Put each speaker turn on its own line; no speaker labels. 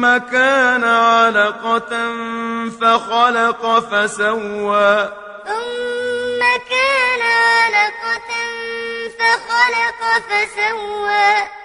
ثم كان علقة فخلق فسوى.
ثم كان علقة فخلق فسوى.